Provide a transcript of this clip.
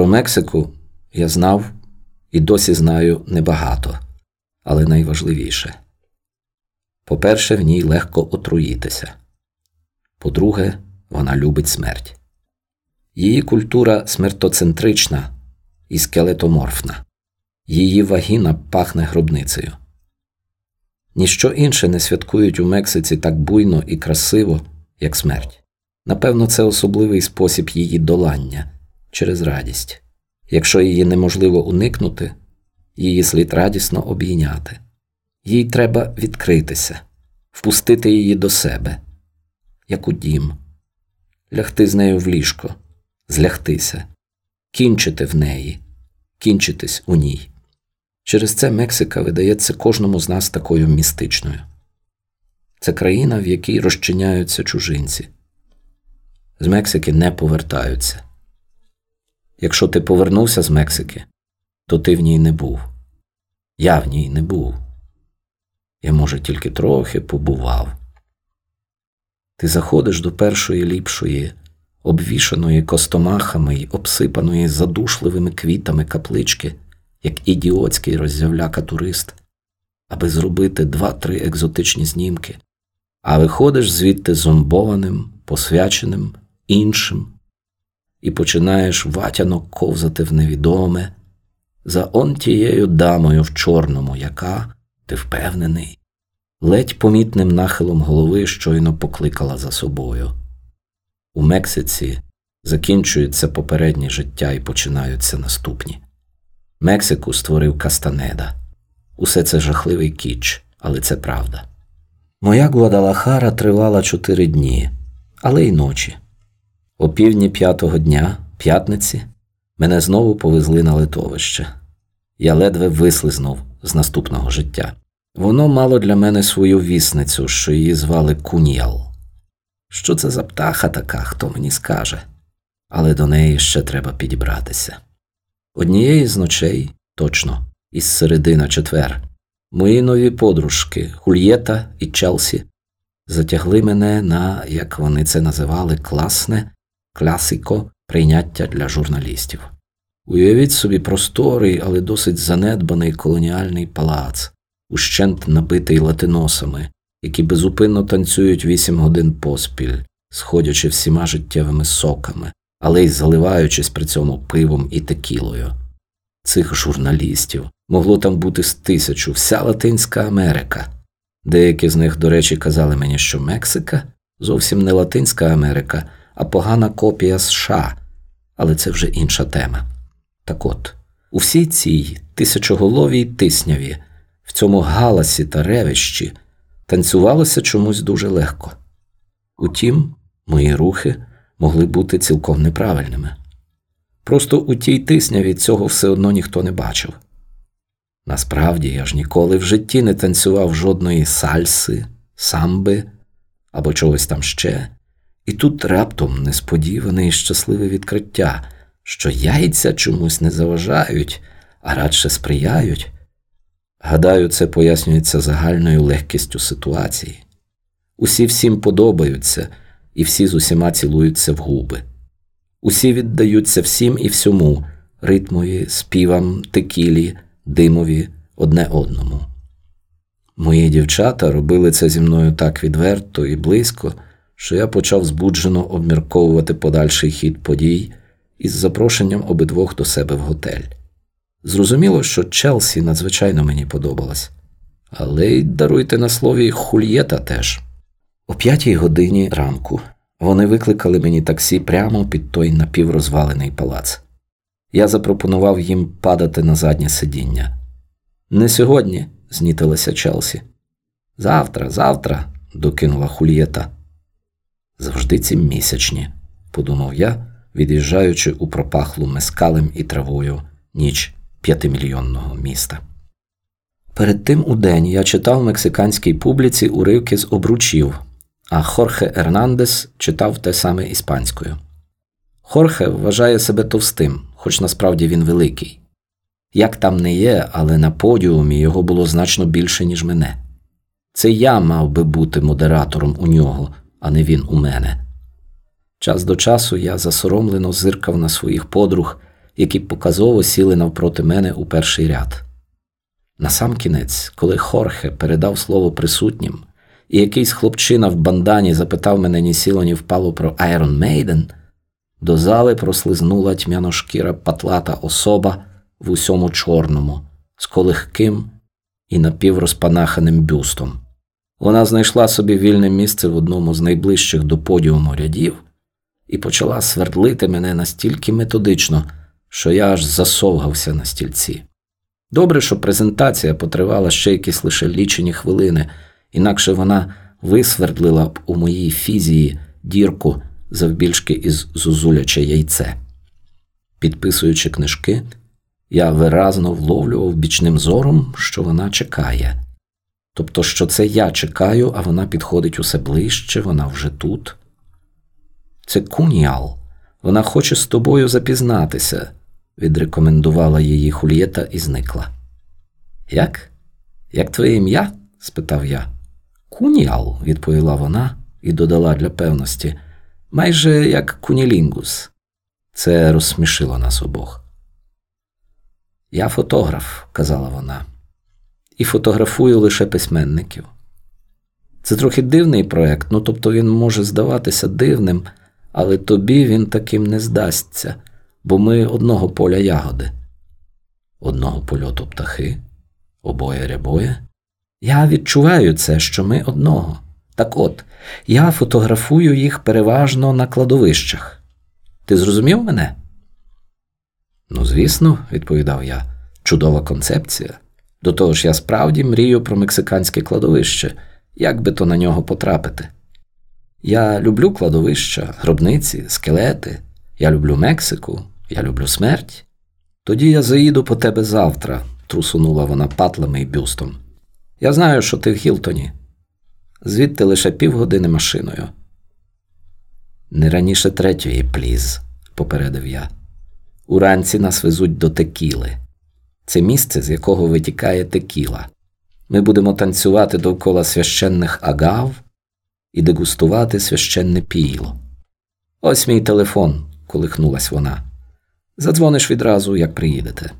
Про Мексику я знав і досі знаю небагато, але найважливіше. По-перше, в ній легко отруїтися. По-друге, вона любить смерть. Її культура смертоцентрична і скелетоморфна, її вагіна пахне гробницею. Ніщо інше не святкують у Мексиці так буйно і красиво, як смерть. Напевно, це особливий спосіб її долання через радість. Якщо її неможливо уникнути, її слід радісно обійняти. Їй треба відкритися, впустити її до себе, як у дім, лягти з нею в ліжко, злягтися, кінчити в неї, кінчитись у ній. Через це Мексика видається кожному з нас такою містичною. Це країна, в якій розчиняються чужинці. З Мексики не повертаються. Якщо ти повернувся з Мексики, то ти в ній не був. Я в ній не був. Я, може, тільки трохи побував. Ти заходиш до першої ліпшої, обвішаної костомахами й обсипаної задушливими квітами каплички, як ідіотський роззявляка турист, аби зробити два-три екзотичні знімки, а виходиш звідти зомбованим, посвяченим, іншим, і починаєш ватяно ковзати в невідоме за он тією дамою в чорному, яка, ти впевнений, ледь помітним нахилом голови щойно покликала за собою. У Мексиці закінчується попереднє життя і починаються наступні. Мексику створив Кастанеда. Усе це жахливий кіч, але це правда. Моя Гуадалахара тривала чотири дні, але й ночі. О півдні п'ятого дня, п'ятниці, мене знову повезли на литовище. Я ледве вислизнув з наступного життя. Воно мало для мене свою вісницю, що її звали Куніал. Що це за птаха така, хто мені скаже, але до неї ще треба підібратися. Однієї з ночей, точно, із середи на четвер, мої нові подружки Хульєта і Челсі затягли мене на, як вони це називали, класне класико прийняття для журналістів. Уявіть собі просторий, але досить занедбаний колоніальний палац, ущент набитий латиносами, які безупинно танцюють вісім годин поспіль, сходячи всіма життєвими соками, але й заливаючись при цьому пивом і текілою. Цих журналістів могло там бути з тисячу, вся Латинська Америка. Деякі з них, до речі, казали мені, що Мексика зовсім не Латинська Америка, а погана копія США, але це вже інша тема. Так от, у всій цій тисячоголовій тисняві, в цьому галасі та ревищі танцювалося чомусь дуже легко. Утім, мої рухи могли бути цілком неправильними. Просто у тій тисняві цього все одно ніхто не бачив. Насправді я ж ніколи в житті не танцював жодної сальси, самби або чогось там ще, і тут раптом несподіване і щасливе відкриття, що яйця чомусь не заважають, а радше сприяють. Гадаю, це пояснюється загальною легкістю ситуації. Усі всім подобаються, і всі з усіма цілуються в губи. Усі віддаються всім і всьому ритмові, співам, текілі, димові одне одному. Мої дівчата робили це зі мною так відверто і близько, що я почав збуджено обмірковувати подальший хід подій із запрошенням обидвох до себе в готель. Зрозуміло, що Челсі надзвичайно мені подобалась, але й даруйте на слові хульєта теж. О п'ятій годині ранку вони викликали мені таксі прямо під той напіврозвалений палац. Я запропонував їм падати на заднє сидіння. Не сьогодні, знітилася Челсі. Завтра, завтра, докинула Хульєта. Завжди ці місячні, подумав я, від'їжджаючи у пропахлу мескалем і травою ніч п'ятимільйонного міста. Перед тим у день я читав мексиканській публіці уривки з обручів, а Хорхе Ернандес читав те саме іспанською. Хорхе вважає себе товстим, хоч насправді він великий. Як там не є, але на подіумі його було значно більше, ніж мене. Це я мав би бути модератором у нього, а не він у мене. Час до часу я засоромлено зиркав на своїх подруг які показово сіли навпроти мене у перший ряд. Насамкінець, коли Хорхе передав слово присутнім, і якийсь хлопчина в бандані запитав мене ні сіло, ні впало про Iron Maiden, до зали прослизнула тьмяношкіра патлата особа в усьому чорному, з колихким і напіврозпанаханим бюстом. Вона знайшла собі вільне місце в одному з найближчих до подіуму рядів і почала свердлити мене настільки методично, що я аж засовгався на стільці. Добре, що презентація потривала ще якісь лише лічені хвилини, інакше вона висвердлила б у моїй фізії дірку завбільшки із зузуляче яйце. Підписуючи книжки, я виразно вловлював бічним зором, що вона чекає. Тобто, що це я чекаю, а вона підходить усе ближче, вона вже тут. Це куніал. Вона хоче з тобою запізнатися, відрекомендувала її Хулієта і зникла. Як? Як твоє ім'я? спитав я. Куніал, відповіла вона і додала для певності, майже як кунілінгус. Це розсмішило нас обох. Я фотограф, казала вона, і фотографую лише письменників. Це трохи дивний проект, ну тобто він може здаватися дивним, але тобі він таким не здасться, бо ми одного поля ягоди, одного польоту птахи, обоє рябоє. Я відчуваю це, що ми одного. Так от, я фотографую їх переважно на кладовищах. Ти зрозумів мене? Ну, звісно, відповідав я, чудова концепція. До того ж, я справді мрію про мексиканське кладовище, як би то на нього потрапити. Я люблю кладовища, гробниці, скелети, я люблю Мексику, я люблю смерть. Тоді я заїду по тебе завтра, трусунула вона патлами і бюстом. Я знаю, що ти в Гілтоні. Звідти лише півгодини машиною. Не раніше третьої, пліз, попередив я. Уранці нас везуть до текіли. Це місце, з якого витікає текіла. Ми будемо танцювати довкола священних агав і дегустувати священне пійло. Ось мій телефон, колихнулась вона. Задзвониш відразу, як приїдете.